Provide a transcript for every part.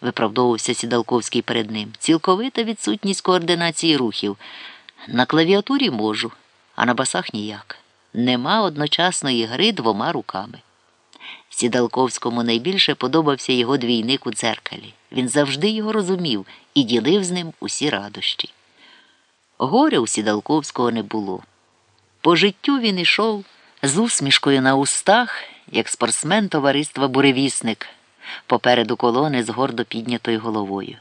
виправдовувався Сідалковський перед ним. Цілковита відсутність координації рухів. На клавіатурі можу, а на басах ніяк. Нема одночасної гри двома руками. Сідалковському найбільше подобався його двійник у дзеркалі. Він завжди його розумів і ділив з ним усі радощі. Горя у Сідалковського не було. По життю він ішов з усмішкою на устах, як спортсмен товариства Буревісник, попереду колони з гордо піднятою головою.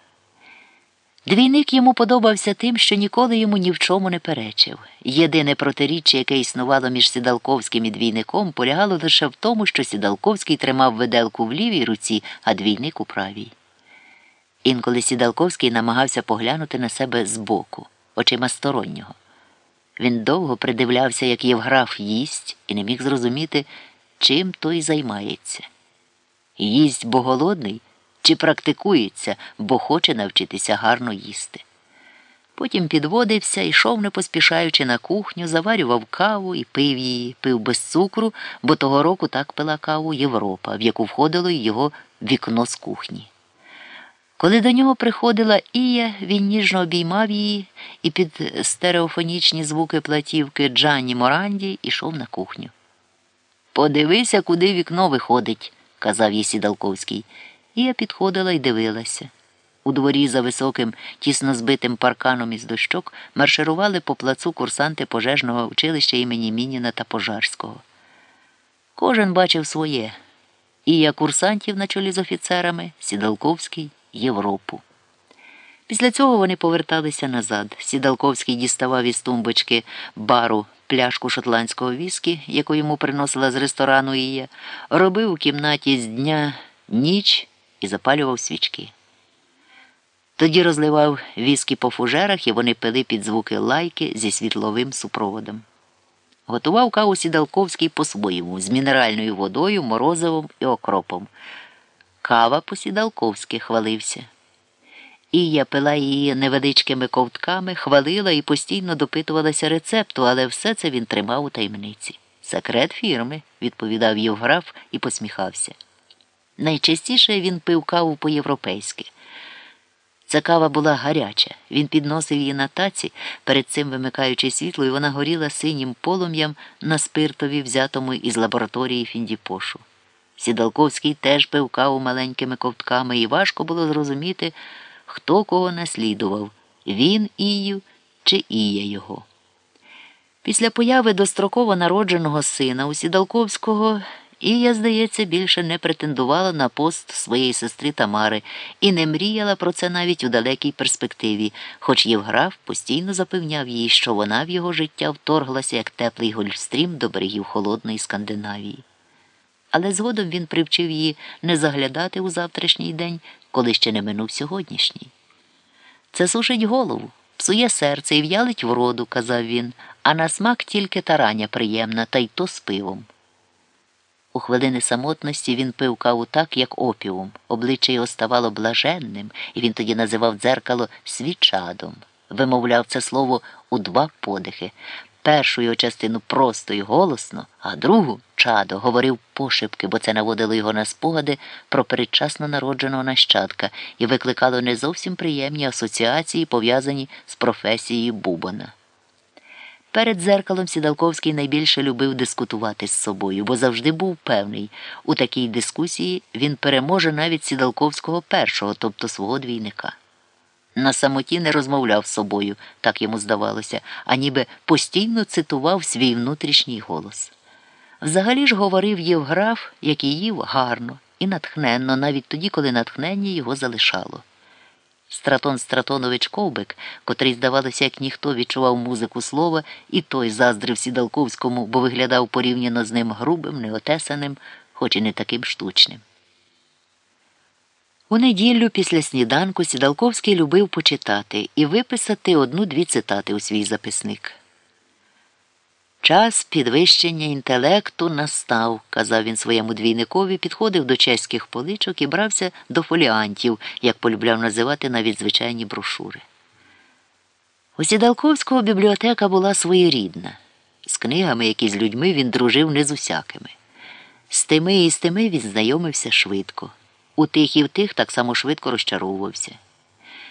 Двійник йому подобався тим, що ніколи йому ні в чому не перечив. Єдине протиріччя, яке існувало між Сідалковським і двійником, полягало лише в тому, що Сідалковський тримав виделку в лівій руці, а двійник у правій. Інколи Сідалковський намагався поглянути на себе збоку, очима стороннього. Він довго придивлявся, як Євграф їсть, і не міг зрозуміти, чим той займається. Їсть, бо голодний чи практикується, бо хоче навчитися гарно їсти. Потім підводився, йшов, не поспішаючи на кухню, заварював каву і пив її, пив без цукру, бо того року так пила каву Європа, в яку входило його вікно з кухні. Коли до нього приходила Ія, він ніжно обіймав її і під стереофонічні звуки платівки Джанні Моранді йшов на кухню. Подивися, куди вікно виходить, казав їй Сідалковський. і я підходила і дивилася. У дворі за високим, тісно збитим парканом із дощок марширували по плацу курсанти пожежного училища імені Мініна та Пожарського. Кожен бачив своє. І я курсантів на чолі з офіцерами, Сідалковський Європу. Після цього вони поверталися назад. Сідалковський діставав із тумбочки бару пляшку шотландського віскі, яку йому приносила з ресторану Ія, робив у кімнаті з дня ніч і запалював свічки. Тоді розливав віскі по фужерах і вони пили під звуки лайки зі світловим супроводом. Готував каву Сідалковський по-своєму, з мінеральною водою, морозивом і окропом. Кава по-сідалковськи хвалився. І я пила її невеличкими ковтками, хвалила і постійно допитувалася рецепту, але все це він тримав у таємниці. Секрет фірми, відповідав Євграф і посміхався. Найчастіше він пив каву по-європейськи. Ця кава була гаряча. Він підносив її на таці, перед цим вимикаючи світло, і вона горіла синім полум'ям на спиртові, взятому із лабораторії Фіндіпошу. Сідалковський теж пив каву маленькими ковтками, і важко було зрозуміти, хто кого наслідував він Ію чи Ія його. Після появи достроково народженого сина у Сідалковського Ія, здається, більше не претендувала на пост своєї сестри Тамари і не мріяла про це навіть у далекій перспективі, хоч Євграф постійно запевняв їй, що вона в його життя вторглася як теплий гольфстрім до берегів холодної Скандинавії. Але згодом він привчив її не заглядати у завтрашній день, коли ще не минув сьогоднішній. Це сушить голову, псує серце і в'ялить вроду, казав він, а на смак тільки тараня приємна, та й то з пивом. У хвилини самотності він пив каву так, як опіум. Обличчя його ставало блаженним, і він тоді називав дзеркало свічадом. Вимовляв це слово у два подихи. Першу його частину просто й голосно, а другу чадо говорив пошепки, бо це наводило його на спогади про передчасно народженого нащадка і викликало не зовсім приємні асоціації, пов'язані з професією Бубона. Перед зеркалом Сідалковський найбільше любив дискутувати з собою, бо завжди був певний, у такій дискусії він переможе навіть Сідалковського першого, тобто свого двійника. На самоті не розмовляв з собою, так йому здавалося, а ніби постійно цитував свій внутрішній голос. Взагалі ж говорив Євграф, який їв гарно і натхненно, навіть тоді, коли натхнення його залишало. Стратон Стратонович Ковбик, котрий, здавалося, як ніхто відчував музику слова, і той заздрив Сідалковському, бо виглядав порівняно з ним грубим, неотесаним, хоч і не таким штучним. У неділю після сніданку Сідалковський любив почитати і виписати одну-дві цитати у свій записник. Час підвищення інтелекту настав, казав він своєму двійникові, підходив до чеських поличок і брався до фоліантів, як полюбляв називати навіть звичайні брошури. У Сідалковського бібліотека була своєрідна. З книгами, які з людьми він дружив не з усякими. З тими і з тими він знайомився швидко. У тих і в тих так само швидко розчаровувався.